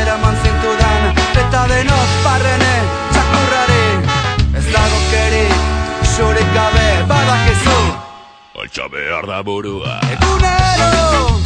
eraman zintudan Eta denok parrene txakurrari. Ez dago keri zurik gabe badakizu. Altxa behar da burua. Egunero Egunero!